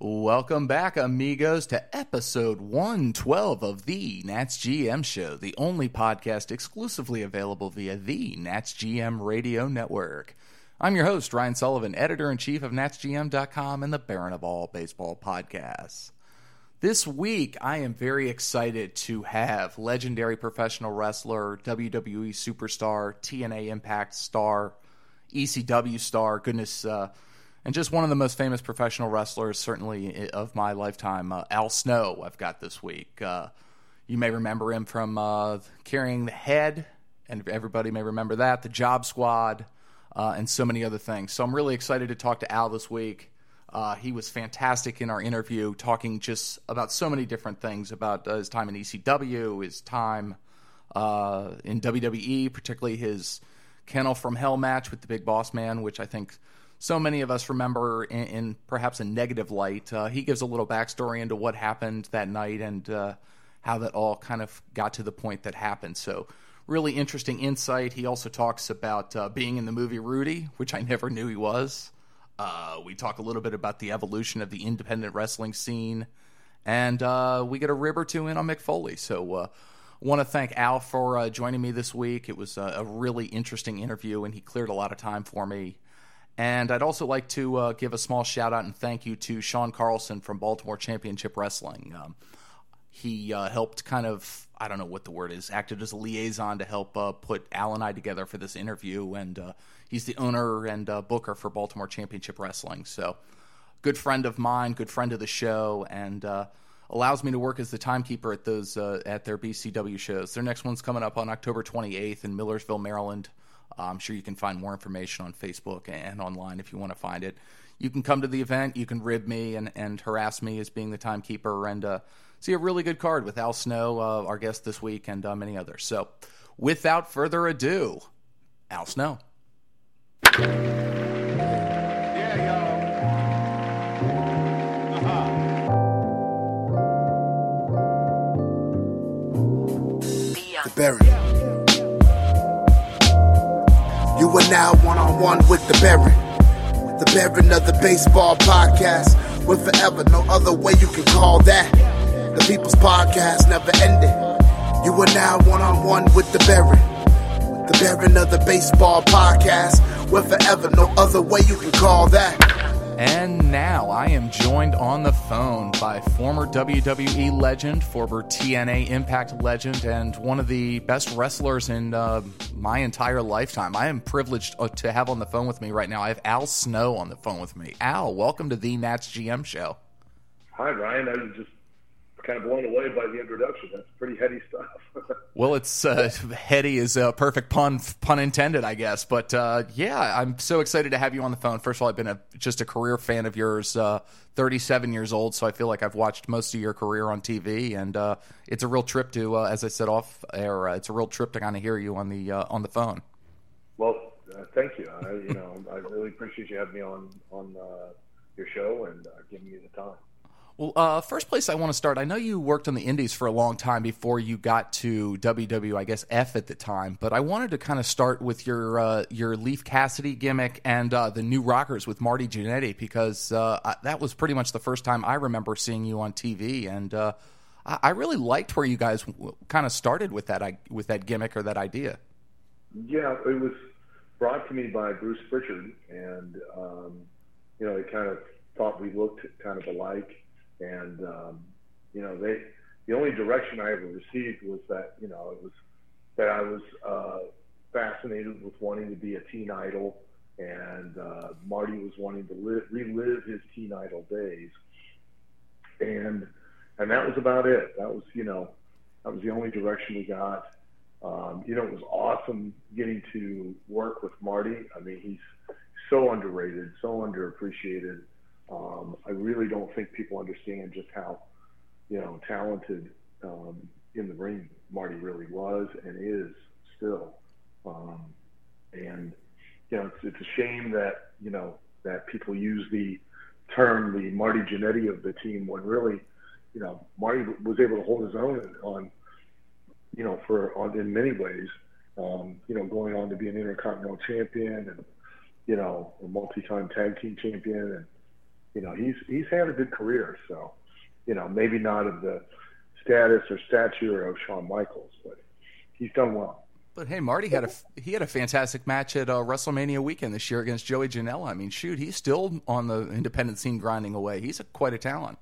Welcome back, amigos, to episode 112 of the Nats GM Show, the only podcast exclusively available via the Nats GM Radio Network. I'm your host, Ryan Sullivan, editor in chief of NatsGM.com and the Baron of All Baseball Podcasts. This week, I am very excited to have legendary professional wrestler, WWE superstar, TNA Impact star, ECW star, goodness, uh, and just one of the most famous professional wrestlers, certainly of my lifetime, uh, Al Snow. I've got this week. Uh, you may remember him from uh, carrying the head, and everybody may remember that, the Job Squad, uh, and so many other things. So I'm really excited to talk to Al this week. Uh, he was fantastic in our interview, talking just about so many different things about uh, his time in ECW, his time in WWE, particularly his Kennel from Hell match with the Big Boss Man, which I think so many of us remember in, in perhaps a negative light. Uh, he gives a little backstory into what happened that night and uh, how that all kind of got to the point that happened. So, really interesting insight. He also talks about uh, being in the movie Rudy, which I never knew he was. Uh, we talk a little bit about the evolution of the independent wrestling scene, and uh, we get a rib or two in on Mick Foley. So, uh, want to thank Al for joining me this week. It was a, a, really interesting interview, and he cleared a lot of time for me. And I'd also like to uh, give a small shout out and thank you to Sean Carlson from Baltimore Championship Wrestling. Um, he uh, helped kind of, I don't know what the word is, acted as a liaison to help uh, put Al and I together for this interview. And uh, he's the owner and uh, booker for Baltimore Championship Wrestling. So, good friend of mine, good friend of the show, and uh, allows me to work as the timekeeper at those at their BCW shows. Their next one's coming up on October 28th in Millersville, Maryland. Uh, I'm sure you can find more information on Facebook and online if you want to find it. You can come to the event. You can rib me and, and harass me as being the timekeeper and uh, see a really good card with Al Snow, uh, our guest this week, and uh, many others. So, without further ado, Al Snow. The Baron. You are now one on one with the Baron. The Baron of the Baseball Podcast. With forever, no other way you can call that. The People's Podcast never ended. You are now one on one with the Baron. The Baron of the Baseball Podcast. With forever, no other way you can call that. And now I am joined on the phone by former WWE legend, former TNA Impact legend, and one of the best wrestlers in uh, my entire lifetime. I am privileged uh, to have on the phone with me right now. I have Al Snow on the phone with me. Al, welcome to the Nats GM show. Hi, Ryan. I was just kind of blown away by the introduction. That's pretty heady stuff. well, it's uh, heady is a perfect pun, pun intended, I guess. But uh, yeah, I'm so excited to have you on the phone. First of all, I've been a, just a career fan of yours. Uh, 37 years old, so I feel like I've watched most of your career on TV, and uh, it's a real trip to, uh, as I said off air, uh, it's a real trip to kind of hear you on the on the phone. Well, thank you. I, you know, I really appreciate you having me on on your show and giving me the time. Well, uh, first place I want to start. I know you worked on the Indies for a long time before you got to WW, I guess F at the time. But I wanted to kind of start with your uh, your Leif Cassidy gimmick and uh, the New Rockers with Marty Jannetty because uh, I, that was pretty much the first time I remember seeing you on TV, and uh, I, I, really liked where you guys w- kind of started with that with that gimmick or that idea. Yeah, it was brought to me by Bruce Pritchard, and um, you know, he kind of thought we looked kind of alike and um, you know they the only direction I ever received was that you know it was that I was uh, fascinated with wanting to be a teen idol, and uh, Marty was wanting to live, relive his teen idol days, and and that was about it. That was you know that was the only direction we got. Um, you know, it was awesome getting to work with Marty. I mean, he's so underrated, so underappreciated. Um, I really don't think people understand just how, you know, talented um, in the ring Marty really was and is still. Um, and you know, it's, it's a shame that you know that people use the term the Marty Jannetty of the team when really, you know, Marty was able to hold his own on, you know, for on in many ways. Um, you know, going on to be an intercontinental champion and you know a multi-time tag team champion and you know, he's he's had a good career. So, you know, maybe not of the status or stature of Shawn Michaels, but he's done well. But hey, Marty had a he had a fantastic match at uh, WrestleMania weekend this year against Joey Janela. I mean, shoot, he's still on the independent scene grinding away. He's a, quite a talent.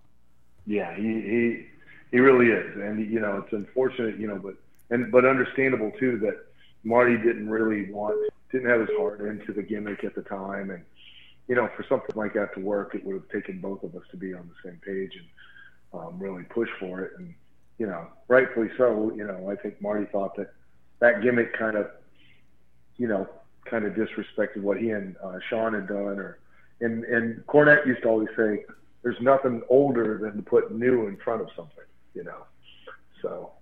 Yeah, he he he really is, and you know, it's unfortunate, you know, but and but understandable too that Marty didn't really want didn't have his heart into the gimmick at the time, and you know, for something like that to work, it would have taken both of us to be on the same page and um, really push for it, and you know, rightfully so. You know, I think Marty thought that that gimmick kind of, you know, kind of disrespected what he and uh, Shawn had done, or and and Cornette used to always say, "There's nothing older than to put new in front of something," you know. So,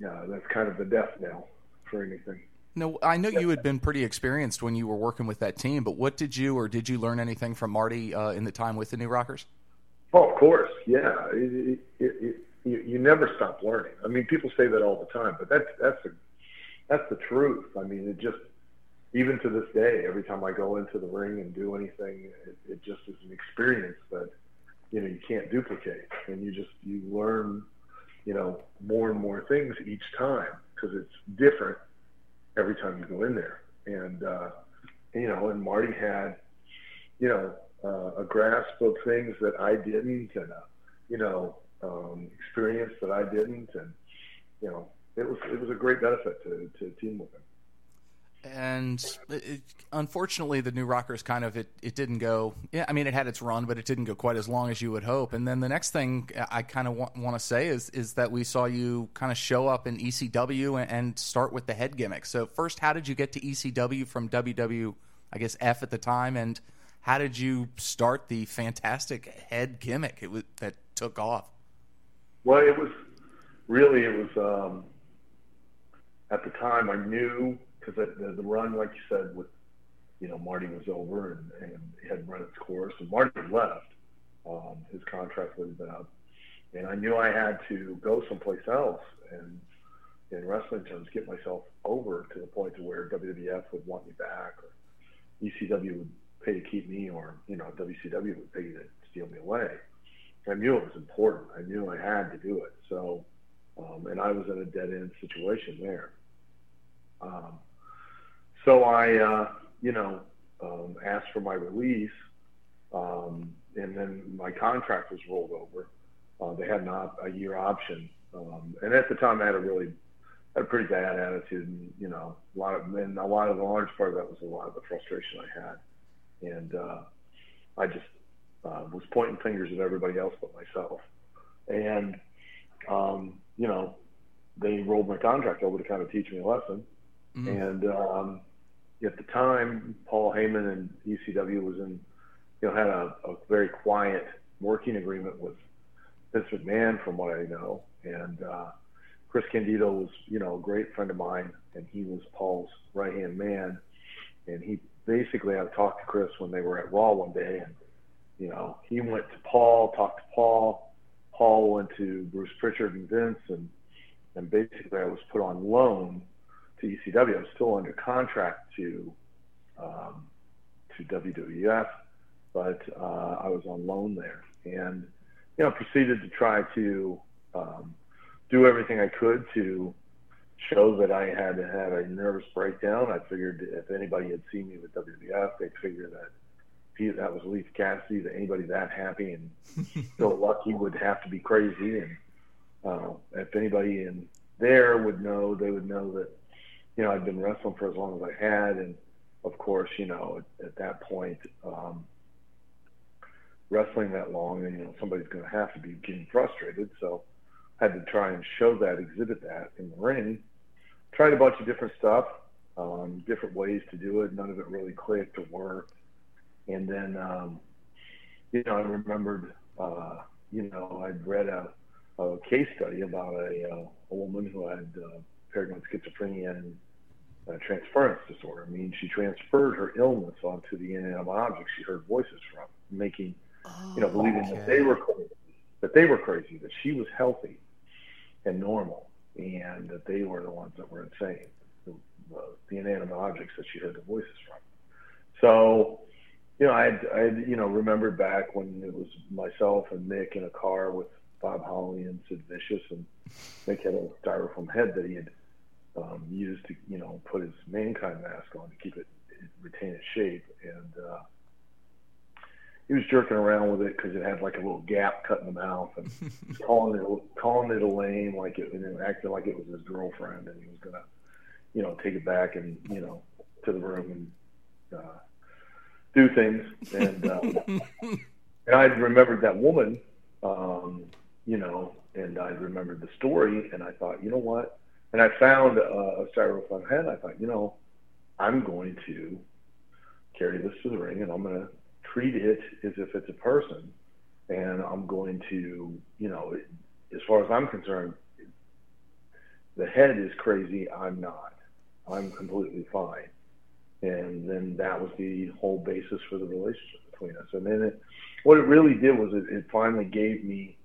yeah, that's kind of the death knell for anything. No, I know you had been pretty experienced when you were working with that team, but what did you or did you learn anything from Marty uh, in the time with the New Rockers? Oh, of course, yeah. It, it, it, you, you never stop learning. I mean, people say that all the time, but that's that's a that's the truth. I mean, it just even to this day, every time I go into the ring and do anything, it, it just is an experience that you know you can't duplicate, and you just you learn you know more and more things each time because it's different every time you go in there. And, uh, you know, and Marty had, you know, uh, a grasp of things that I didn't and, uh, you know, um, experience that I didn't. And, you know, it was, it was a great benefit to, to team with him and it, unfortunately the new rockers kind of it, it didn't go yeah i mean it had its run but it didn't go quite as long as you would hope. And then the next thing i kind of want, want to say is is that we saw you kind of show up in ecw and, and, start with the head gimmick. So first how did you get to ecw from ww i guess f at the time? And how did you start the fantastic head gimmick was, that took off? Well it was really it was um, at the time i knew because the, the run, like you said, with you know Marty was over and, and had run its course, and Marty left. Um, his contract was up, and I knew I had to go someplace else and in wrestling terms get myself over to the point to where WWF would want me back, or ECW would pay to keep me, or you know WCW would pay to steal me away. I knew it was important. I knew I had to do it. So, um, and I was in a dead end situation there. Um, so I, uh, you know, um, asked for my release, um, and then my contract was rolled over. Uh, they had not a year option, um, and at the time I had a really had a pretty bad attitude, and you know, a lot of and a lot of the large part of that was a lot of the frustration I had, and uh, I just uh, was pointing fingers at everybody else but myself, and um, you know, they rolled my contract over to kind of teach me a lesson, mm-hmm. and um, at the time, Paul Heyman and ECW was in, you know, had a, a very quiet working agreement with Vince McMahon, from what I know, and uh, Chris Candido was, you know, a great friend of mine, and he was Paul's right hand man, and he basically I talked to Chris when they were at Raw one day, and you know, he went to Paul, talked to Paul, Paul went to Bruce Pritchard and Vince, and and basically I was put on loan to ECW. I was still under contract to um, to WWF, but uh, I was on loan there, and you know proceeded to try to um, do everything I could to show that I had had a nervous breakdown. I figured if anybody had seen me with WWF, they'd figure that he, that was Leif Cassidy. That anybody that happy and so lucky would have to be crazy. And uh, if anybody in there would know, they would know that you know, I'd been wrestling for as long as I had, and of course, you know, at, at that point, um, wrestling that long, and you know, somebody's going to have to be getting frustrated. So, I had to try and show that, exhibit that in the ring. Tried a bunch of different stuff, um, different ways to do it. None of it really clicked or worked. And then, um, you know, I remembered, uh, you know, I'd read a, a case study about a, uh, a woman who had uh, paranoid schizophrenia and uh, transference disorder. I mean, she transferred her illness onto the inanimate objects she heard voices from, making, oh, you know, believing okay. that they were crazy, that they were crazy, that she was healthy and normal, and that they were the ones that were insane, the, the, the inanimate objects that she heard the voices from. So, you know, I had, I had, you know, remembered back when it was myself and Mick in a car with Bob Holly and Sid Vicious, and Mick had a styrofoam head that he had um, used to, you know, put his mankind mask on to keep it, retain its shape, and uh, he was jerking around with it because it had like a little gap cut in the mouth, and calling it calling it a lame, like it, and acting like it was his girlfriend, and he was gonna, you know, take it back and you know to the room and. Uh, do things. And um, and I remembered that woman, um, you know, and I remembered the story, and I thought, you know what? And I found uh, a styrofoam head. I thought, you know, I'm going to carry this to the ring, and I'm going to treat it as if it's a person, and I'm going to, you know, it, as far as I'm concerned, the head is crazy. I'm not. I'm completely fine and then that was the whole basis for the relationship between us. And then it, what it really did was it, it finally gave me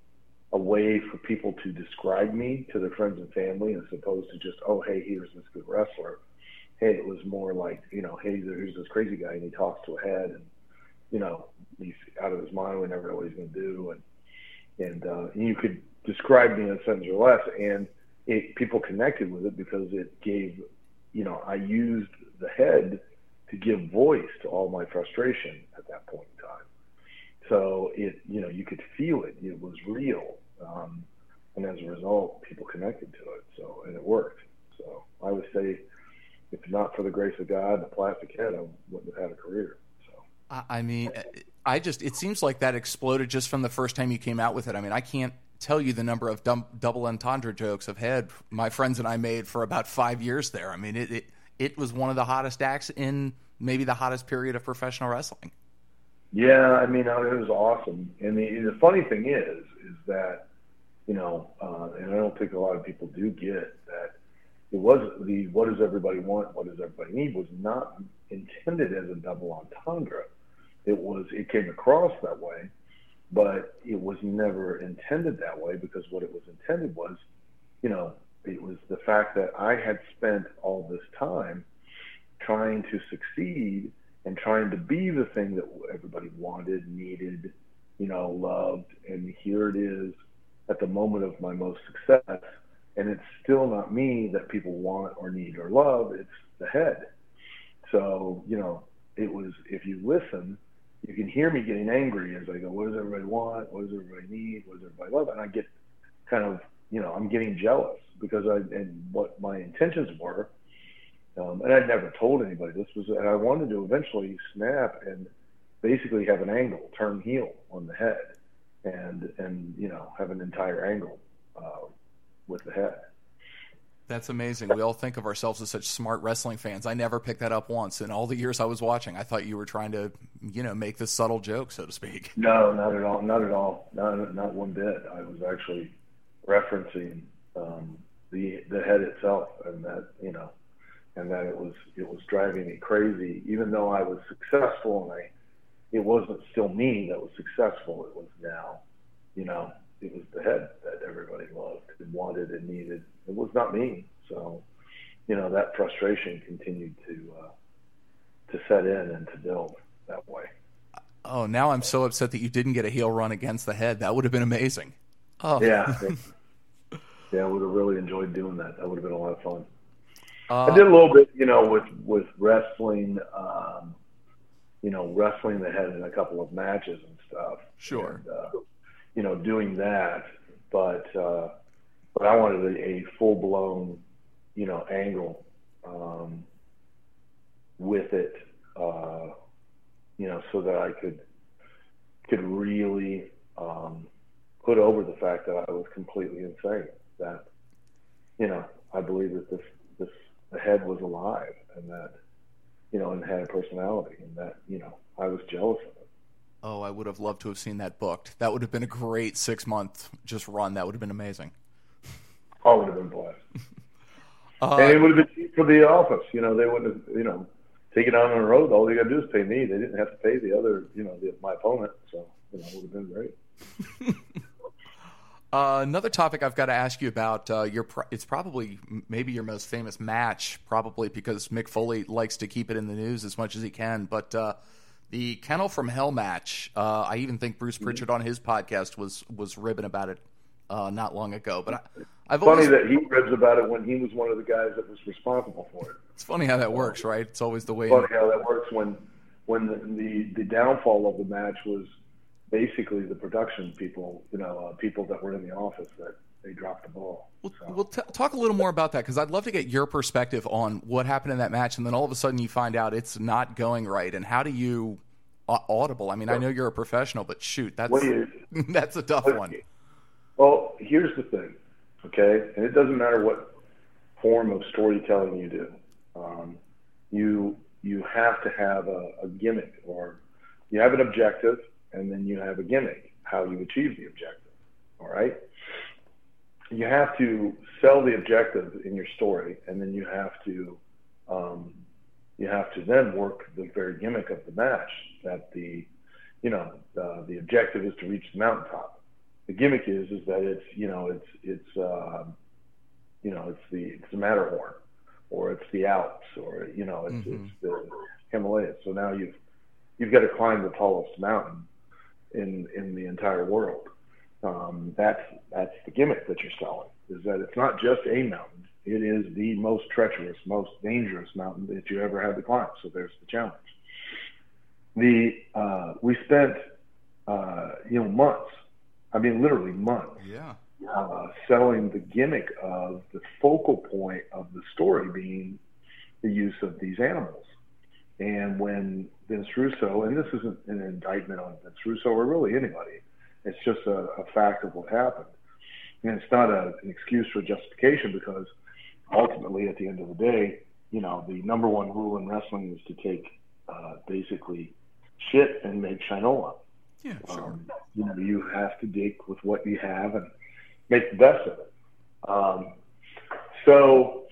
a way for people to describe me to their friends and family, as opposed to just, oh, hey, here's this good wrestler. Hey, it was more like, you know, hey, there's this crazy guy and he talks to a head and, you know, he's out of his mind. We never know what he's going to do. And, and, uh, you could describe me in a sentence or less. And it, people connected with it because it gave, you know, I used the head to give voice to all my frustration at that point in time. So it, you know, you could feel it. It was real. Um, and as a result, people connected to it. So, and it worked. So I would say, if not for the grace of God and the plastic head, I wouldn't have had a career. So. I mean, I just, it seems like that exploded just from the first time you came out with it. I mean, I can't tell you the number of dumb, double entendre jokes I've had my friends and I made for about five years there. I mean, it, it it was one of the hottest acts in maybe the hottest period of professional wrestling. Yeah, I mean, it was awesome. And the, the funny thing is, is that, you know, uh, and I don't think a lot of people do get that it was the what does everybody want, what does everybody need was not intended as a double entendre. It was, it came across that way, but it was never intended that way because what it was intended was, you know, it was the fact that I had spent all this time trying to succeed and trying to be the thing that everybody wanted, needed, you know, loved. And here it is at the moment of my most success. And it's still not me that people want or need or love, it's the head. So, you know, it was, if you listen, you can hear me getting angry as I go, what does everybody want? What does everybody need? What does everybody love? And I get kind of, you know, I'm getting jealous because I and what my intentions were. Um, and I'd never told anybody this was, and I wanted to eventually snap and basically have an angle, turn heel on the head, and and you know have an entire angle uh, with the head. That's amazing. We all think of ourselves as such smart wrestling fans. I never picked that up once in all the years I was watching. I thought you were trying to, you know, make this subtle joke, so to speak. No, not at all. Not at all. Not not one bit. I was actually referencing um, the the head itself, and that you know, and that it was it was driving me crazy. Even though I was successful, and I, it wasn't still me that was successful. It was now, you know, it was the head that everybody loved and wanted and needed. It was not me. So, you know, that frustration continued to uh, to set in and to build that way. Oh, now I'm so upset that you didn't get a heel run against the head. That would have been amazing. Oh, yeah. yeah, I would have really enjoyed doing that. That would have been a lot of fun. Uh, I did a little bit, you know, with with wrestling, um, you know, wrestling the head in a couple of matches and stuff. Sure. And, uh, you know, doing that, but uh, but I wanted a, a full blown, you know, angle um, with it, uh, you know, so that I could could really um, put over the fact that I was completely insane that, you know, I believe that this this the head was alive and that, you know, and had a personality and that, you know, I was jealous of it. Oh, I would have loved to have seen that booked. That would have been a great six month just run. That would have been amazing. I would have been blessed. uh, and it would have been cheap for the office. You know, they wouldn't have, you know, taken it on the road. All they got to do is pay me. They didn't have to pay the other, you know, the, my opponent. So, you know, it would have been great. Uh, another topic I've got to ask you about uh, your pro- it's probably maybe your most famous match, probably because Mick Foley likes to keep it in the news as much as he can. But uh, The Kennel from Hell match. Uh, I even think Bruce Pritchard on his podcast was was ribbing about it uh, not long ago. But I, I've funny always, that he ribs about it when he was one of the guys that was responsible for it. It's funny how that works, right? It's always the way. Funny how that works when when the, the, the downfall of the match was basically the production people, you know, uh, people that were in the office that they dropped the ball. Well, so. well t- talk a little more about that because I'd love to get your perspective on what happened in that match, and then all of a sudden you find out it's not going right, and how do you uh, audible? I mean, I know you're a professional, but shoot, that's you, that's a tough one. Well, here's the thing, okay, and it doesn't matter what form of storytelling you do. Um, you you have to have a, a gimmick, or you have an objective, and then you have a gimmick. How you achieve the objective. All right you have to sell the objective in your story, and then you have to um, you have to then work the very gimmick of the match. That the you know uh, the objective is to reach the mountaintop. The gimmick is is that it's you know it's it's uh, you know it's the it's the Matterhorn, or it's the Alps, or you know it's, mm-hmm. it's the Himalayas. So now you've you've got to climb the tallest mountain in in the entire world um, that's that's the gimmick that you're selling is that it's not just a mountain. It is the most treacherous, most dangerous mountain that you ever had to climb. So there's the challenge. The uh, we spent uh, you know months. I mean, literally months. Yeah. Uh, selling the gimmick of the focal point of the story being the use of these animals. And when Vince Russo, and this isn't an indictment on Vince Russo or really anybody, it's just a, a fact of what happened. And it's not a, an excuse for justification because ultimately, at the end of the day, you know, the number one rule in wrestling is to take uh, basically shit and make shinola. Yeah, sure. Um, you know, you have to dig with what you have and make the best of it. Um, so,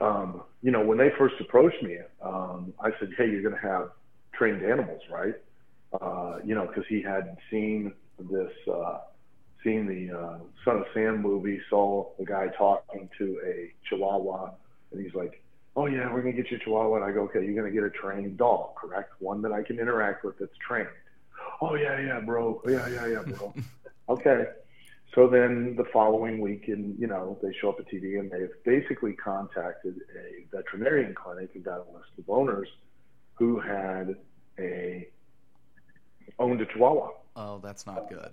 um, you know, when they first approached me, um, I said, "Hey, you're going to have trained animals, right?" uh, you know, because he had seen this, uh, seen the uh, Son of Sam movie, saw the guy talking to a Chihuahua, and he's like, "Oh yeah, we're gonna get you a Chihuahua." And I go, "Okay, you're gonna get a trained dog, correct? One that I can interact with that's trained." Oh yeah, yeah, bro. Yeah, yeah, yeah, bro. okay. So then the following week, and you know, they show up at TV and they've basically contacted a veterinarian clinic and got a list of owners who had a owned a Chihuahua. Oh, that's not good.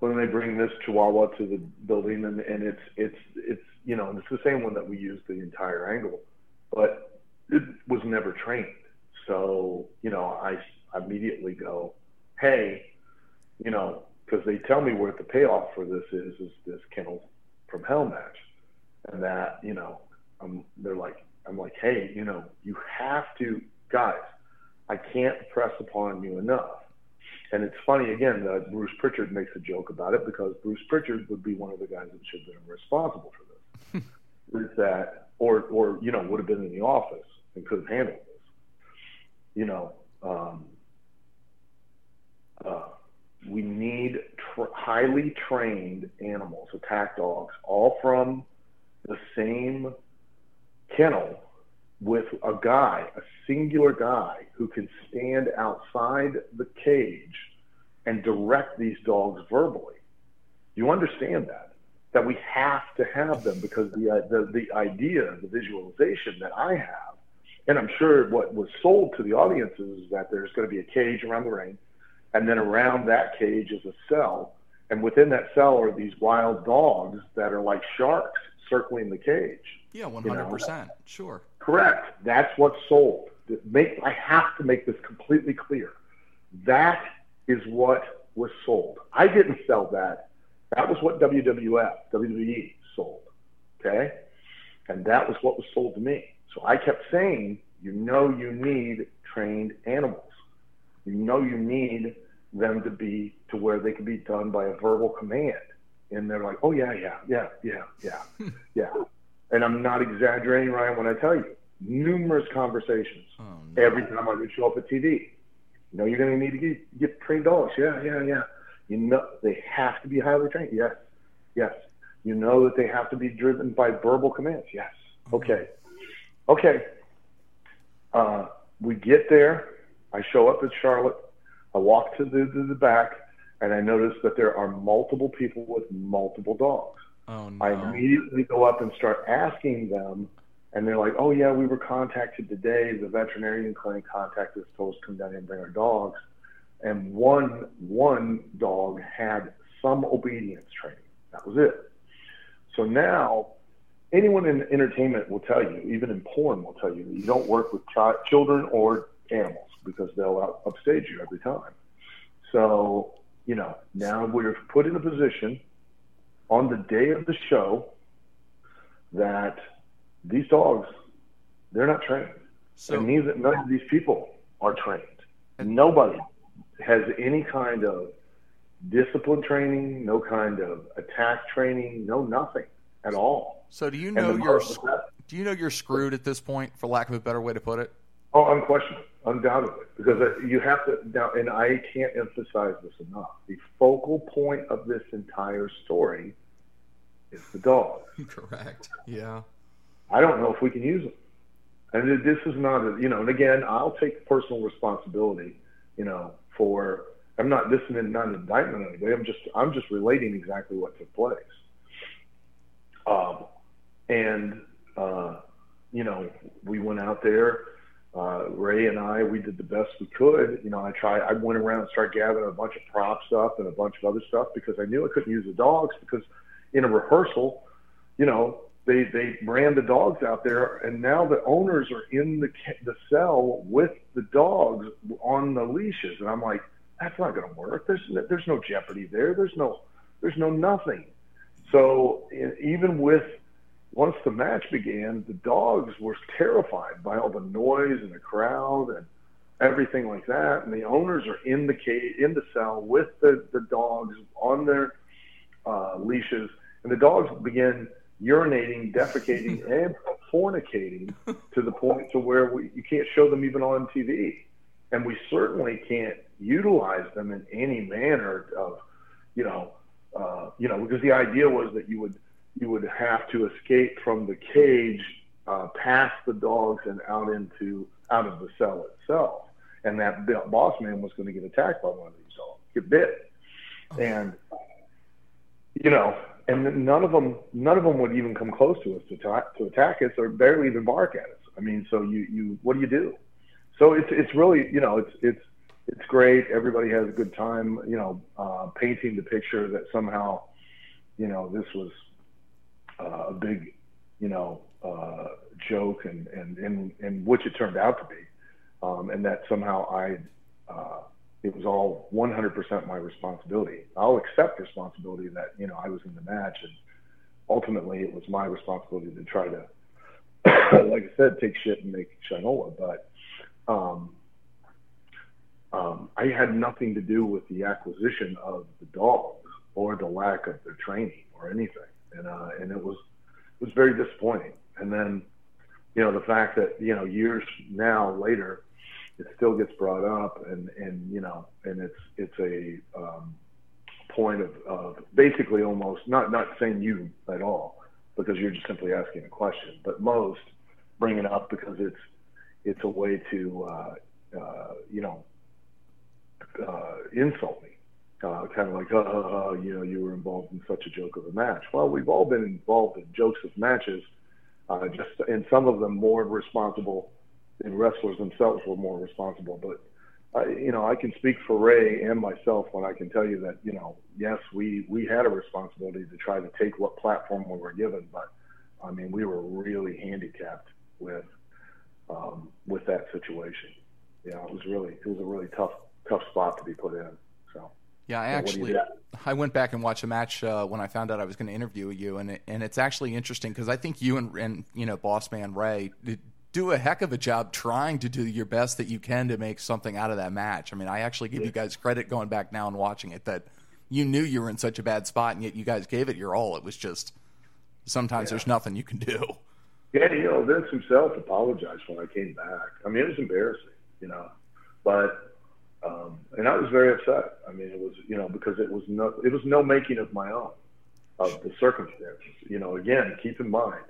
When they bring this Chihuahua to the building, and, and it's it's it's you know and it's the same one that we used the entire angle, but it was never trained. So you know I immediately go, hey, you know, because they tell me what the payoff for this is is this kennel from hell match, and that you know, I'm they're like I'm like, hey, you know, you have to guys, I can't press upon you enough and it's funny again that Bruce Pritchard makes a joke about it because Bruce Pritchard would be one of the guys that should have been responsible for this. is that, or or you know, would have been in the office and could have handled this. You know, um, uh, we need tr- highly trained animals, attack dogs, all from the same kennel with a guy, a singular guy who can stand outside the cage and direct these dogs verbally. You understand that? That we have to have them because the, uh, the, the idea, the visualization that I have, and I'm sure what was sold to the audiences is that there's going to be a cage around the ring, and then around that cage is a cell, and within that cell are these wild dogs that are like sharks circling the cage. Yeah, 100%. You know? Sure. Correct. That's what's sold. Make, I have to make this completely clear. That is what was sold. I didn't sell that. That was what WWF, WWE sold. Okay? And that was what was sold to me. So I kept saying, you know, you need trained animals. You know, you need them to be to where they can be done by a verbal command. And they're like, oh, yeah, yeah, yeah, yeah, yeah, yeah. And I'm not exaggerating, Ryan, when I tell you numerous conversations oh, no. every time I would show up at TV. You know, you're going to need to get, get trained dogs. Yeah, yeah, yeah. You know, they have to be highly trained. Yes, yes. You know that they have to be driven by verbal commands. Yes. Mm-hmm. Okay. Okay. Uh, we get there I show up at Charlotte. I walk to the, to the back, and I notice that there are multiple people with multiple dogs. Oh no! I immediately go up and start asking them, and they're like, "Oh yeah, we were contacted today. The veterinarian clinic contacted us, told us to come down here and bring our dogs." And one one dog had some obedience training. That was it. So now, anyone in entertainment will tell you, even in porn, will tell you that you don't work with ch- children or animals because they'll up- upstage you every time. So you know, now we're put in a position on the day of the show that these dogs, they're not trained. So and neither, none of these people are trained. And nobody has any kind of discipline training, no kind of attack training, no nothing at all. so do you know you're do you know you're screwed at this point, for lack of a better way to put it? Oh, unquestionably, undoubtedly, because uh, you have to now, and I can't emphasize this enough. The focal point of this entire story is the dog. Correct. Yeah. I don't know if we can use them. And this is not, a, you know, and again, I'll take personal responsibility, you know, for, I'm not, this is not an indictment in any way. I'm just, I'm just relating exactly what took place. Um, and, uh, you know, we went out there, uh, Ray and I, we did the best we could. You know, I tried, I went around and started gathering a bunch of prop stuff and a bunch of other stuff because I knew I couldn't use the dogs because in a rehearsal, you know, they they ran the dogs out there, and now the owners are in the the cell with the dogs on the leashes, and I'm like, that's not going to work. There's there's no jeopardy there. There's no there's no nothing. So even with once the match began, the dogs were terrified by all the noise and the crowd and everything like that, and the owners are in the cage in the cell with the the dogs on their uh, leashes, and the dogs begin urinating, defecating, and fornicating to the point to where we, you can't show them even on TV, and we certainly can't utilize them in any manner of, you know, uh, you know, because the idea was that you would you would have to escape from the cage uh, past the dogs and out into out of the cell itself, and that boss man was going to get attacked by one of these dogs, get bit, and you know, and none of them, none of them would even come close to us to attack, to attack us or barely even bark at us. I mean, so you, you, what do you do? So it's, it's really, you know, it's, it's, it's great. Everybody has a good time, you know, uh, painting the picture that somehow, you know, this was uh, a big, you know, uh, joke and, and, and, and which it turned out to be. Um, and that somehow I, uh, it was all 100% my responsibility. I'll accept responsibility that you know I was in the match, and ultimately it was my responsibility to try to, like I said, take shit and make shinola. But um, um, I had nothing to do with the acquisition of the dogs or the lack of their training or anything, and uh, and it was it was very disappointing. And then, you know, the fact that you know years now later it still gets brought up and and you know and it's it's a um, point of, of basically almost not not saying you at all because you're just simply asking a question but most bring it up because it's it's a way to uh, uh, you know uh, insult me uh, kind of like uh, uh, uh, you know you were involved in such a joke of a match well we've all been involved in jokes of matches uh, just and some of them more responsible and wrestlers themselves were more responsible. But uh, you know, I can speak for Ray and myself when I can tell you that you know, yes, we we had a responsibility to try to take what platform we were given, but I mean, we were really handicapped with um, with that situation. You know, it was really it was a really tough tough spot to be put in. So. Yeah, I So what do you actually? I went back and watched a match uh, when I found out I was going to interview you, and it, and it's actually interesting because I think you and, and you know Boss Man Ray do a heck of a job trying to do your best that you can to make something out of that match. I mean, I actually give you guys credit going back now and watching it that you knew you were in such a bad spot, and yet you guys gave it your all. It was just sometimes there's nothing you can do. Yeah, you know, Vince himself apologized when I came back. I mean, it was embarrassing, you know, but um, and I was very upset. I mean, it was you know because it was no it was no making of my own of the circumstances. You know, again, keep in mind,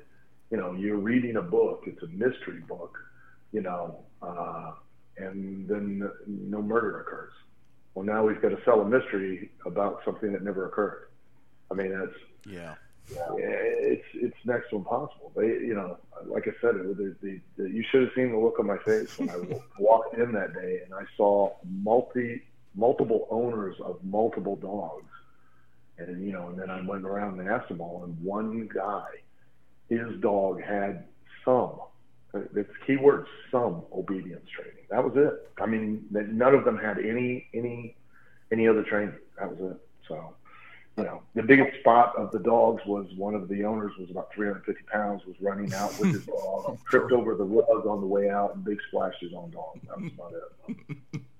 you know, you're reading a book. It's a mystery book. You know, uh, and then no murder occurs. Well, now we've got to sell a mystery about something that never occurred. I mean, that's yeah. It's it's next to impossible. They, you know, like I said, the, the, the, you should have seen the look on my face when I walked in that day and I saw multi multiple owners of multiple dogs, and you know, and then I went around and asked them all, and one guy, his dog had some. It's keyword some obedience training. That was it. I mean, none of them had any any any other training. That was it. So you know, the biggest spot of the dogs was one of the owners was about 350 pounds, was running out with his dog, tripped over the rug on the way out, and big splashes on dog. That was about it.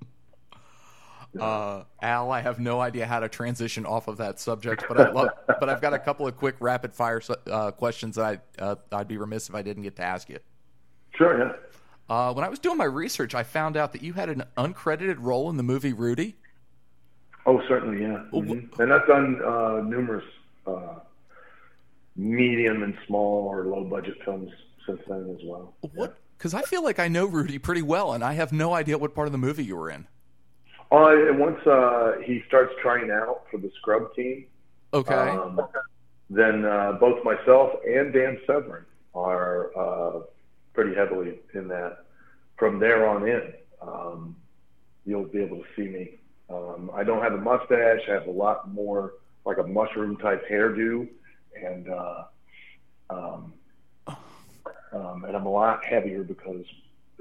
Uh, Al, I have no idea how to transition off of that subject, but I love, but I've got a couple of quick rapid fire uh, questions that I uh, I'd be remiss if I didn't get to ask you. Sure, yeah. Uh, when I was doing my research, I found out that you had an uncredited role in the movie Rudy. Oh, certainly, yeah. Mm-hmm. And I've done uh, numerous uh, medium and small or low budget films since then as well. What? Because I feel like I know Rudy pretty well, and I have no idea what part of the movie you were in. Uh, once uh, he starts trying out for the Scrub team, okay, um, then uh, both myself and Dan Severn are uh, pretty heavily in that. From there on in, um, you'll be able to see me um, I don't have a mustache. I have a lot more like a mushroom type hairdo, and uh, um, um, and I'm a lot heavier because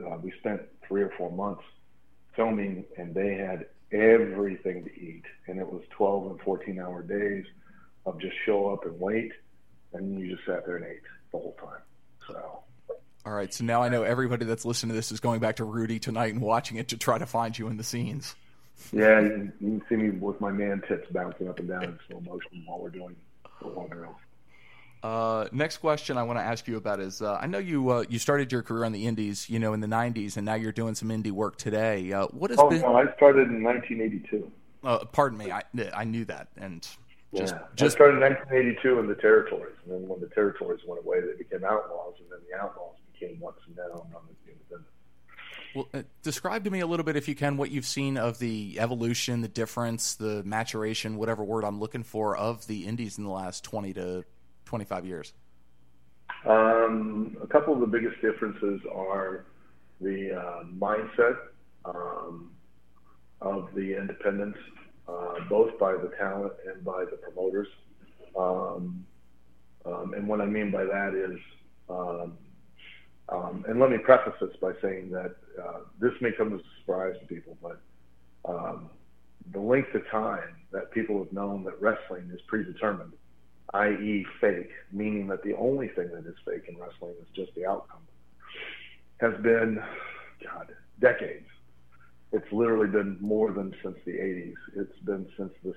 uh, we spent three or four months filming, and they had everything to eat, and it was 12 and 14 hour days of just show up and wait, and you just sat there and ate the whole time. So. All right, so now I know everybody that's listening to this is going back to Rudy tonight and watching it to try to find you in the scenes. Yeah, you, you can see me with my man tips bouncing up and down in slow motion while we're doing the one girls. Uh, next question I want to ask you about is uh, I know you uh, you started your career on the Indies, you know, in the '90s, and now you're doing some indie work today. Uh, what has oh, been? no, I started in 1982. Uh, pardon me, I I knew that, and just, yeah. just I started in 1982 in the territories, and then when the territories went away, they became outlaws, and then the outlaws became once and down on the independent. Well, uh, describe to me a little bit, if you can, what you've seen of the evolution, the difference, the maturation, whatever word I'm looking for, of the indies in the last 20 to 25 years. Um, a couple of the biggest differences are the uh, mindset um, of the independents, uh, both by the talent and by the promoters. Um, um and what I mean by that is um, and let me preface this by saying that uh, this may come as a surprise to people, but um, the length of time that people have known that wrestling is predetermined, i.e., fake, meaning that the only thing that is fake in wrestling is just the outcome, has been, God, decades. It's literally been more than since the 80s. It's been since the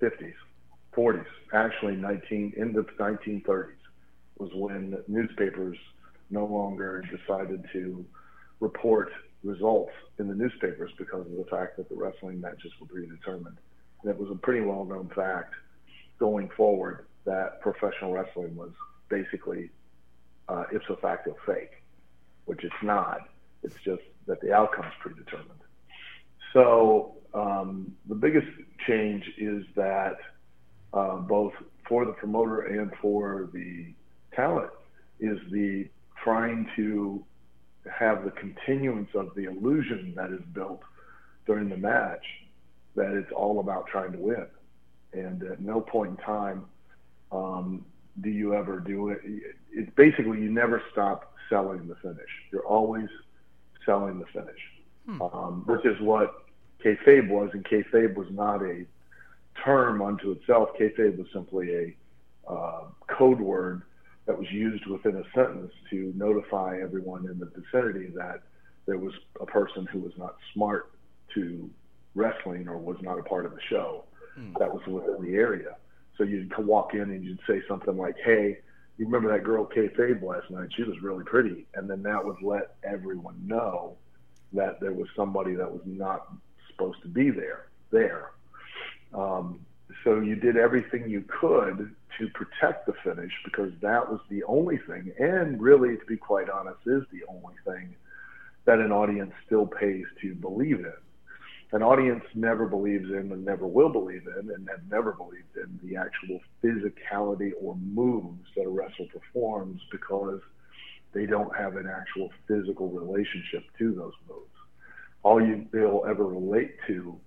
50s, 40s, actually 19 in the 1930s was when newspapers no longer decided to report results in the newspapers because of the fact that the wrestling matches were predetermined. And it was a pretty well known fact going forward that professional wrestling was basically uh, ipso facto fake, which it's not. It's just that the outcome's predetermined. So um, the biggest change is that uh, both for the promoter and for the talent is the trying to have the continuance of the illusion that is built during the match that it's all about trying to win. And at no point in time um, do you ever do it. It's basically you never stop selling the finish. You're always selling the finish, hmm. um, which is what kayfabe was. And kayfabe was not a term unto itself. Kayfabe was simply a uh, code word that was used within a sentence to notify everyone in the vicinity that there was a person who was not smart to wrestling or was not a part of the show mm. that was within the area. So you'd walk in and you'd say something like, "Hey, you remember that girl kayfabe last night? She was really pretty," and then that would let everyone know that there was somebody that was not supposed to be there there. Um, so you did everything you could to protect the finish because that was the only thing, and really, to be quite honest, is the only thing that an audience still pays to believe in. An audience never believes in and never will believe in and have never believed in the actual physicality or moves that a wrestler performs because they don't have an actual physical relationship to those moves. All you they'll ever relate to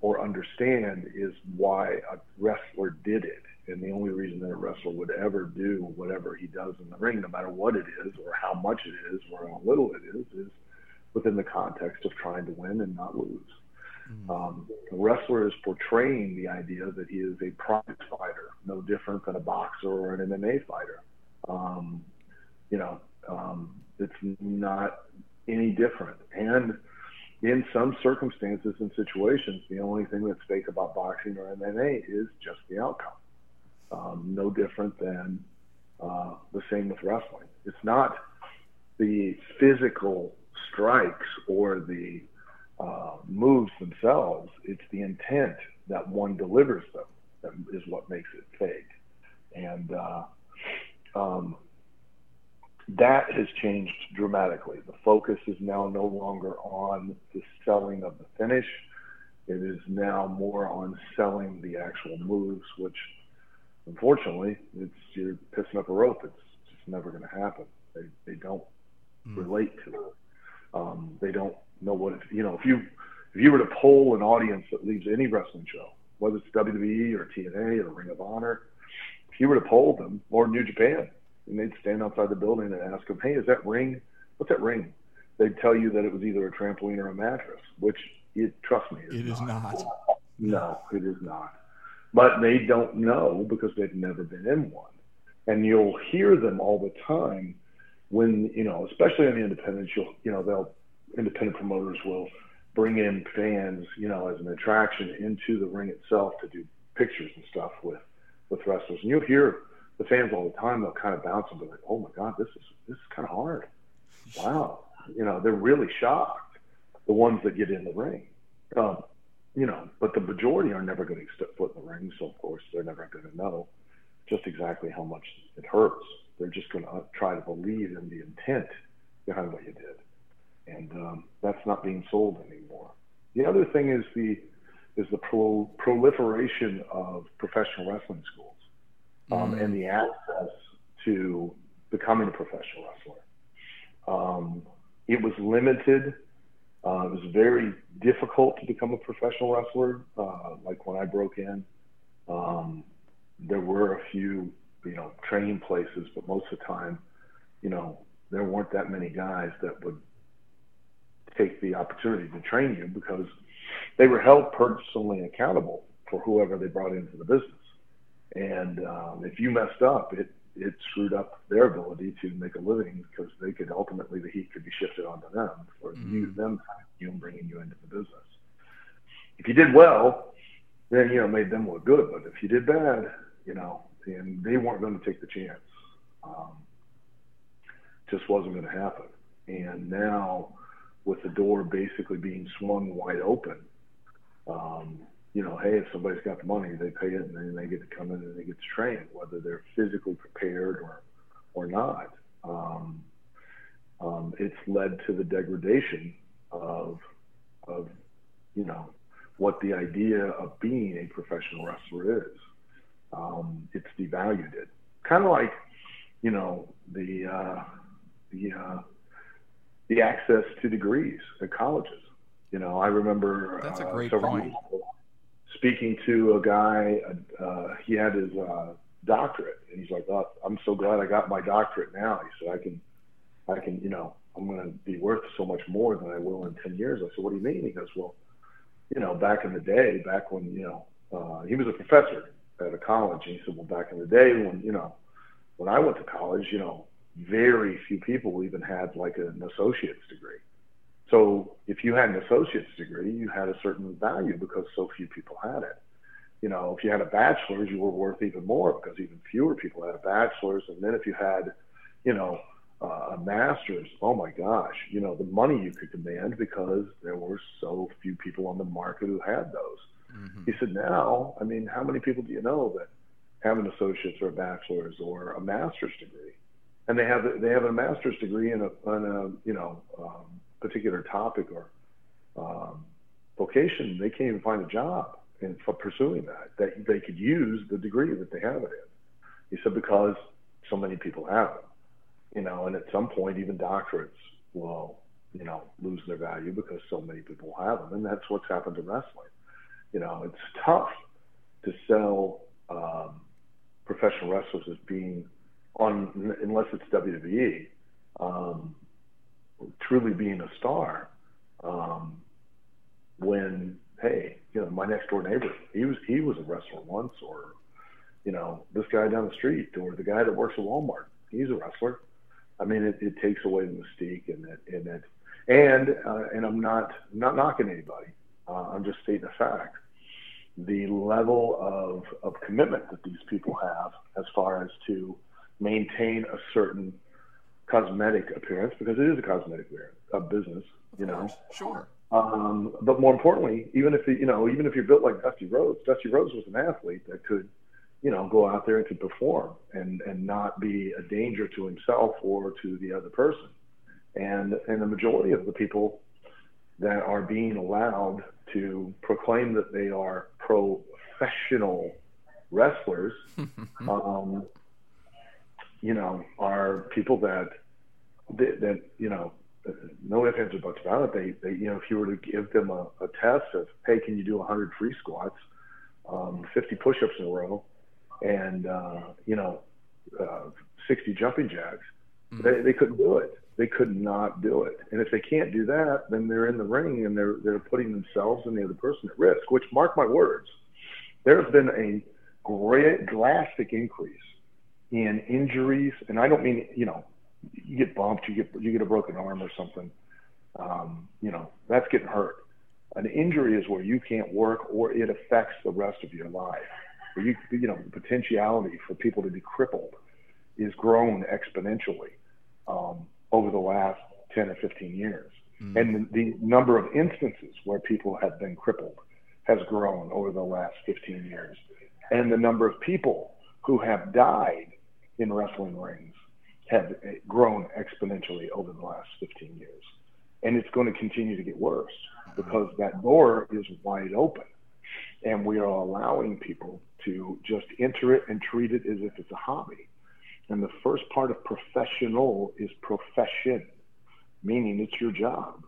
or understand is why a wrestler did it. And the only reason that a wrestler would ever do whatever he does in the ring, no matter what it is or how much it is or how little it is, is within the context of trying to win and not lose. Mm-hmm. Um, a wrestler is portraying the idea that he is a prize fighter, no different than a boxer or an MMA fighter. Um, you know, um, it's not any different. And in some circumstances and situations, the only thing that's fake about boxing or MMA is just the outcome. Um, no different than uh, the same with wrestling. It's not the physical strikes or the uh, moves themselves, it's the intent that one delivers them that is what makes it fake. And uh, um, that has changed dramatically. The focus is now no longer on the selling of the finish. It is now more on selling the actual moves, which unfortunately, it's you're pissing up a rope. It's just never going to happen. They they don't mm. relate to it. Um, they don't know what it, you know. If you if you were to poll an audience that leaves any wrestling show, whether it's WWE or TNA or Ring of Honor, if you were to poll them or New Japan, and they'd stand outside the building and ask them, "Hey, is that ring? What's that ring?" They'd tell you that it was either a trampoline or a mattress, which it trust me, it is not. not. No, it is not. But they don't know because they've never been in one, and you'll hear them all the time when you know, especially on the independents. You'll you know they'll independent promoters will bring in fans, you know, as an attraction into the ring itself to do pictures and stuff with with wrestlers. And you'll hear the fans all the time. They'll kind of bounce and be like, "Oh my God, this is this is kind of hard." Wow, you know, they're really shocked. The ones that get in the ring, um, you know, but the majority are never going to step foot in the ring. So of course, they're never going to know just exactly how much it hurts. They're just going to try to believe in the intent behind what you did, and um, that's not being sold anymore. The other thing is the is the pro- proliferation of professional wrestling schools um, mm. and the access to becoming a professional wrestler. Um, it was limited. Uh, it was very difficult to become a professional wrestler. Uh, like when I broke in, um, there were a few, you know, training places, but most of the time, you know, there weren't that many guys that would take the opportunity to train you because they were held personally accountable for whoever they brought into the business. And um, if you messed up, it it screwed up their ability to make a living because they could ultimately the heat could be shifted onto them for mm-hmm. you them you and bringing you into the business. If you did well, then you know made them look good. But if you did bad, you know, and they weren't going to take the chance. Um, just wasn't going to happen. And now, with the door basically being swung wide open, um, you know, hey, if somebody's got the money, they pay it, and then they get to come in and they get to train, whether they're physically prepared or or not. Um, um, it's led to the degradation of of you know what the idea of being a professional wrestler is. Um, it's devalued it, kind of like you know the uh, the uh, the access to degrees at colleges. You know, I remember that's a uh, great uh, point speaking to a guy. Uh, he had his uh, doctorate, and he's like, oh, "I'm so glad I got my doctorate now." He said, "I can, I can, you know, I'm going to be worth so much more than I will in ten years." I said, "What do you mean?" He goes, "Well, you know, back in the day, back when you know, uh, he was a professor at a college, and he said, well, back in the day when you know, when I went to college, you know, very few people even had like an associate's degree." So if you had an associate's degree, you had a certain value because so few people had it. You know, if you had a bachelor's, you were worth even more because even fewer people had a bachelor's. And then if you had, you know, uh, a master's, oh my gosh, you know, the money you could demand because there were so few people on the market who had those. Mm-hmm. He said, now, I mean, how many people do you know that have an associate's or a bachelor's or a master's degree? And they have they have a master's degree in a, in a you know um, particular topic or um, vocation, they can't even find a job in for pursuing that. That they could use the degree that they have it in. He said because so many people have it, you know, and at some point even doctorates will, you know, lose their value because so many people have them, and that's what's happened to wrestling. You know, it's tough to sell um, professional wrestlers as being on unless it's WWE, um, truly being a star. Um, when hey, you know, my next door neighbor, he was he was a wrestler once, or you know, this guy down the street, or the guy that works at Walmart, he's a wrestler. I mean, it, it takes away the mystique and that and that and uh, and I'm not not knocking anybody. Uh, I'm just stating a fact. The level of of commitment that these people have, as far as to maintain a certain cosmetic appearance, because it is a cosmetic appearance, a business, you know. Sure. Um, but more importantly, even if you know, even if you're built like Dusty Rhodes, Dusty Rhodes was an athlete that could, you know, go out there and could perform and and not be a danger to himself or to the other person. And and the majority of the people that are being allowed to proclaim that they are professional wrestlers, um, you know, are people that that, that you know no ifs, ands, or buts about it. They, they, you know, if you were to give them a, a test of, hey, can you do 100 free squats, um, 50 push-ups in a row, and uh, you know, uh, 60 jumping jacks, mm-hmm. they, they couldn't do it. They could not do it. And if they can't do that, then they're in the ring and they're they're putting themselves and the other person at risk. Which, mark my words, there has been a great drastic increase in injuries, and I don't mean you know you get bumped, you get you get a broken arm or something, um, you know, that's getting hurt. An injury is where you can't work or it affects the rest of your life. Where you you know the potentiality for people to be crippled is grown exponentially um, over the last 10 or 15 years. Mm. And the, the number of instances where people have been crippled has grown over the last 15 years. And the number of people who have died in wrestling rings have grown exponentially over the last 15 years. And it's going to continue to get worse because that door is wide open. And we are allowing people to just enter it and treat it as if it's a hobby. And the first part of professional is profession, meaning it's your job.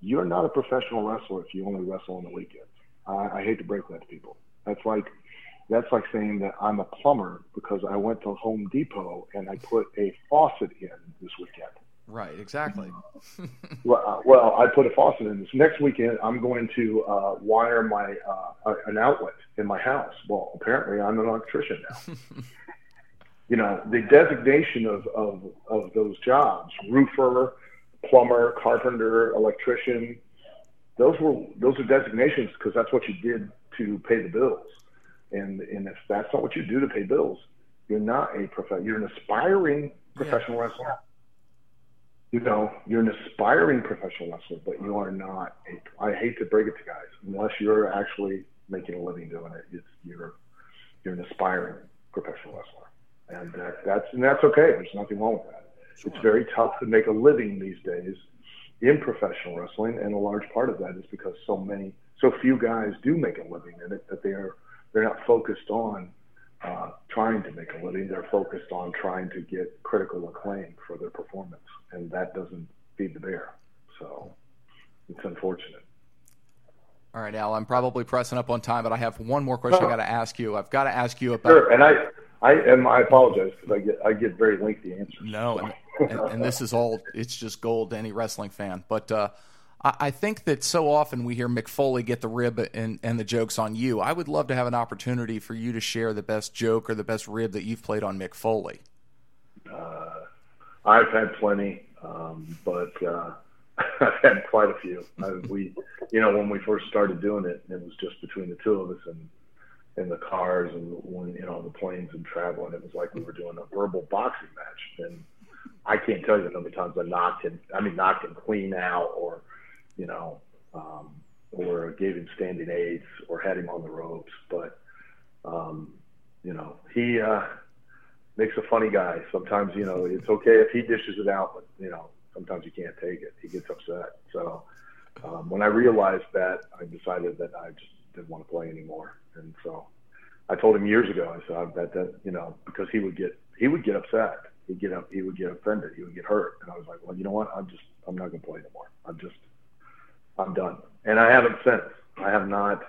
You're not a professional wrestler if you only wrestle on the weekends. I, I hate to break that to people. That's like that's like saying that I'm a plumber because I went to Home Depot and I put a faucet in this weekend. Right, exactly. well, uh, well, I put a faucet in this next weekend. I'm going to uh, wire my uh, an outlet in my house. Well, apparently I'm an electrician now. you know, the designation of, of of those jobs: roofer, plumber, carpenter, electrician. Those were those are designations because that's what you did to pay the bills. And and if that's not what you do to pay bills, you're not a prof- You're an aspiring professional yeah. wrestler. You know, you're an aspiring professional wrestler, but you are not. A, I hate to break it to guys, unless you're actually making a living doing it, it's, you're you're an aspiring professional wrestler, and that, that's and that's okay. There's nothing wrong with that. Sure. It's very tough to make a living these days in professional wrestling, and a large part of that is because so many, so few guys do make a living in it that they are they're not focused on uh, trying to make a living. They're focused on trying to get critical acclaim for their performance, and that doesn't feed the bear. So it's unfortunate. All right, Al. I'm probably pressing up on time, but I have one more question I got to ask you. I've got to ask you about. Sure, and I, I and I apologize because I get I get very lengthy answers. No, and, and, and, this is all it's just gold to any wrestling fan. But uh, I think that so often we hear Mick Foley get the rib and, and the jokes on you. I would love to have an opportunity for you to share the best joke or the best rib that you've played on Mick Foley. Uh, I've had plenty, um, but uh, I've had quite a few. I, we, you know, when we first started doing it, it was just between the two of us and in the cars and when you know the planes and traveling. It was like we were doing a verbal boxing match, and I can't tell you how many times I knocked him. I mean, knocked him clean out or you know, um, or gave him standing eights or had him on the ropes. But, um, you know, he uh, makes a funny guy. Sometimes, you know, it's okay if he dishes it out, but, you know, sometimes he can't take it. He gets upset. So um, when I realized that, I decided that I just didn't want to play anymore. And so I told him years ago. I said I bet that you know because he would get he would get upset. He'd get up. He would get offended. He would get hurt. And I was like, well, you know what? I'm just I'm not going to play anymore. I'm just I'm done. And I haven't since. I have not.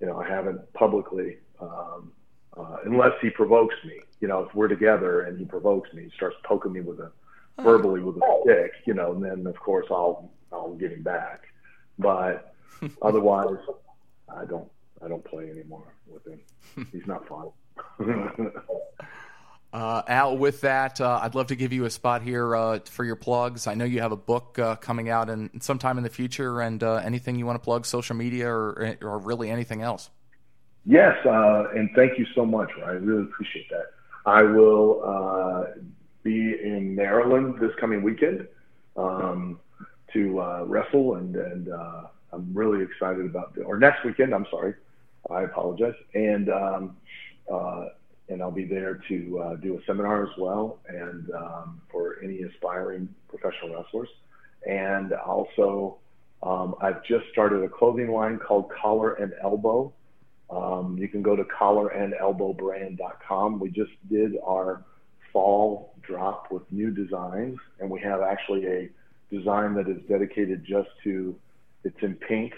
You know, I haven't publicly. Um, uh, unless he provokes me, you know, if we're together and he provokes me, he starts poking me with a verbally with a stick, you know, and then of course I'll I'll get him back. But otherwise, I don't I don't play anymore with him. He's not fun. uh, Al, with that, uh, I'd love to give you a spot here uh, for your plugs. I know you have a book uh, coming out in sometime in the future, and uh, anything you want to plug, social media or or really anything else. Yes, uh, and thank you so much. I really appreciate that. I will be in Maryland this coming weekend um, to wrestle, and and I'm really excited about the, or next weekend. I'm sorry, I apologize, and um, uh, and I'll be there to uh, do a seminar as well, and um, for any aspiring professional wrestlers, and also um, I've just started a clothing line called Collar and Elbow. Um, you can go to collarandelbowbrand.com. We just did our fall drop with new designs, and we have actually a design that is dedicated just to it's in pink,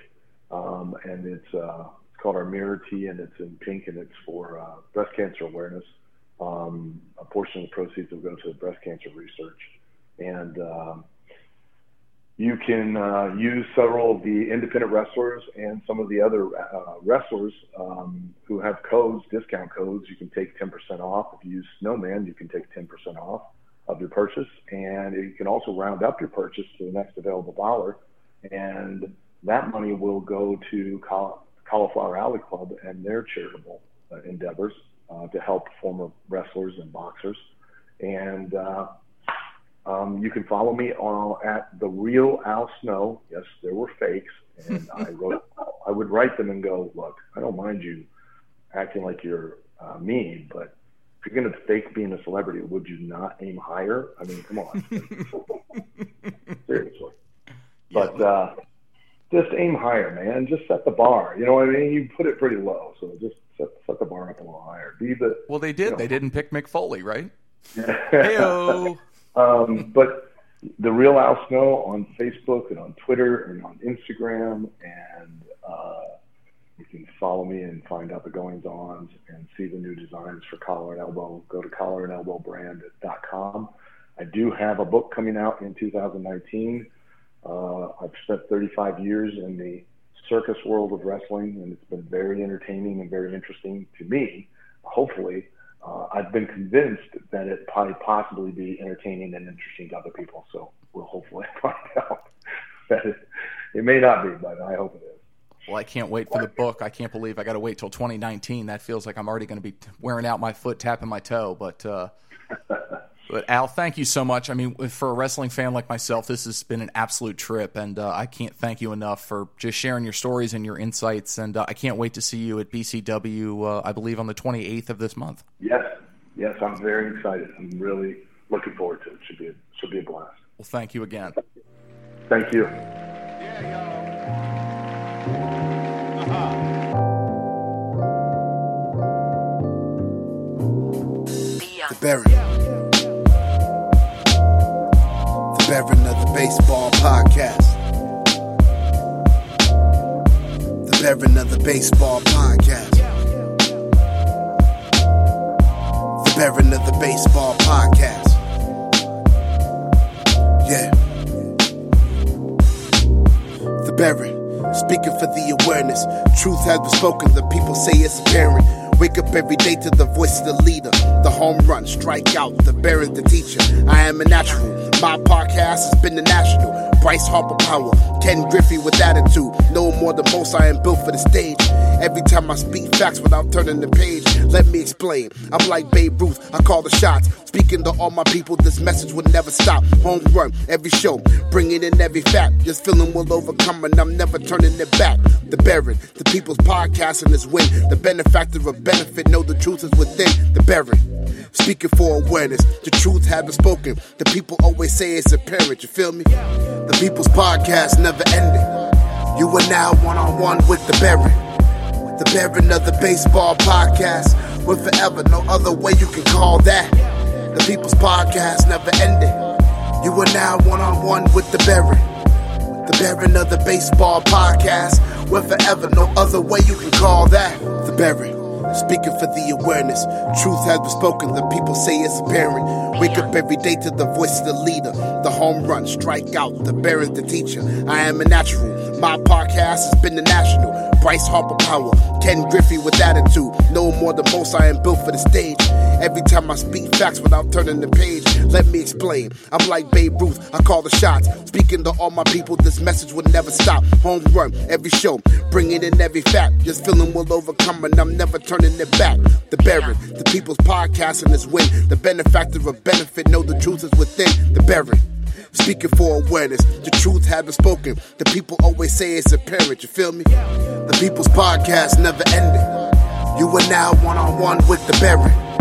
um, and it's uh, called our Mirror Tee, and it's in pink, and it's for uh, breast cancer awareness. Um, a portion of the proceeds will go to breast cancer research, and um, you can uh, use several of the independent wrestlers and some of the other uh, wrestlers um, who have codes, discount codes. You can take 10% off. If you use Snowman, you can take 10% off of your purchase, and you can also round up your purchase to the next available dollar and that money will go to Cauliflower Alley Club and their charitable uh, endeavors uh, to help former wrestlers and boxers. And uh, um, you can follow me on, at the real Al Snow. Yes, there were fakes, and I wrote. I would write them and go, look, I don't mind you acting like you're uh, me, but if you're going to fake being a celebrity, would you not aim higher? I mean, come on, seriously. But uh, just aim higher, man. Just set the bar. You know what I mean? You put it pretty low, so just set, set the bar up a little higher. Be the well, they did. You know, they didn't pick Mick Foley, right? Heyo. um, but the real Al Snow on Facebook and on Twitter and on Instagram, and uh, you can follow me and find out the goings ons and see the new designs for Collar and Elbow. Go to collarandelbowbrand.com. I do have a book coming out in 2019 uh, I've spent 35 years in the circus world of wrestling, and it's been very entertaining and very interesting to me. Hopefully, uh, I've been convinced that it probably possibly be entertaining and interesting to other people. So we'll hopefully find out that it, it may not be, but I hope it is. Well, I can't wait for the book. I can't believe I got to wait till 2019. That feels like I'm already going to be wearing out my foot, tapping my toe. But uh, But Al, thank you so much. I mean, for a wrestling fan like myself, this has been an absolute trip, and uh, I can't thank you enough for just sharing your stories and your insights. And uh, I can't wait to see you at BCW. Uh, I believe on the 28th of this month. Yes, yes, I'm very excited. I'm really looking forward to it. Should be a, should be a blast. Well, thank you again. Thank you. The Baron. Baron of the Baseball Podcast. The Baron of the Baseball Podcast. The Baron of the Baseball Podcast. Yeah. The Baron, speaking for the awareness. Truth has been spoken, the people say it's apparent. Wake up every day to the voice of the leader, the home run, strike out, the Baron, the teacher. I am a natural. My podcast has been the national Bryce Harper power, Ken Griffey with attitude. No more than most, I am built for the stage. Every time I speak facts without turning the page, let me explain. I'm like Babe Ruth, I call the shots. Speaking to all my people, this message will never stop. Home run, every show, bringing in every fact. This feeling will overcome, and I'm never turning it back. The Baron, the people's podcast, podcasting is win. The benefactor of benefit, know the truth is within. The Baron, speaking for awareness. The truth has been spoken. The people always say it's apparent. You feel me? The people's podcast never ending. You are now one on one with the Baron. The Baron of the baseball podcast. With forever, no other way you can call that. The people's podcast never ended. You are now one on one with the Baron. The Baron of the baseball podcast. With forever, no other way you can call that. The Baron. Speaking for the awareness, truth has been spoken. The people say it's apparent. Wake up every day to the voice of the leader, the home run, strike out, the Baron's the teacher. I am a natural. My podcast has been the national. Bryce Harper power, Ken Griffey with attitude. No more than most, I am built for the stage. Every time I speak facts without turning the page, let me explain. I'm like Babe Ruth, I call the shots. Speaking to all my people, this message will never stop. Home run, every show, bringing in every fact. This feeling will overcome, and I'm never turning it back. The Baron, the people's podcast, and is win. The benefactor of benefit, know the truth is within. The Baron. Speaking for awareness, the truth been spoken. The people always say it's apparent, you feel me? The people's podcast never ending. You are now one on one with the Baron.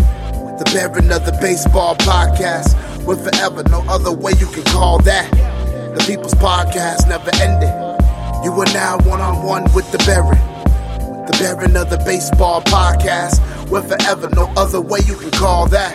The Baron of the baseball podcast. With forever, no other way you can call that. The people's podcast never ending. You are now one on one with the Baron. The Baron of the baseball podcast. With forever, no other way you can call that.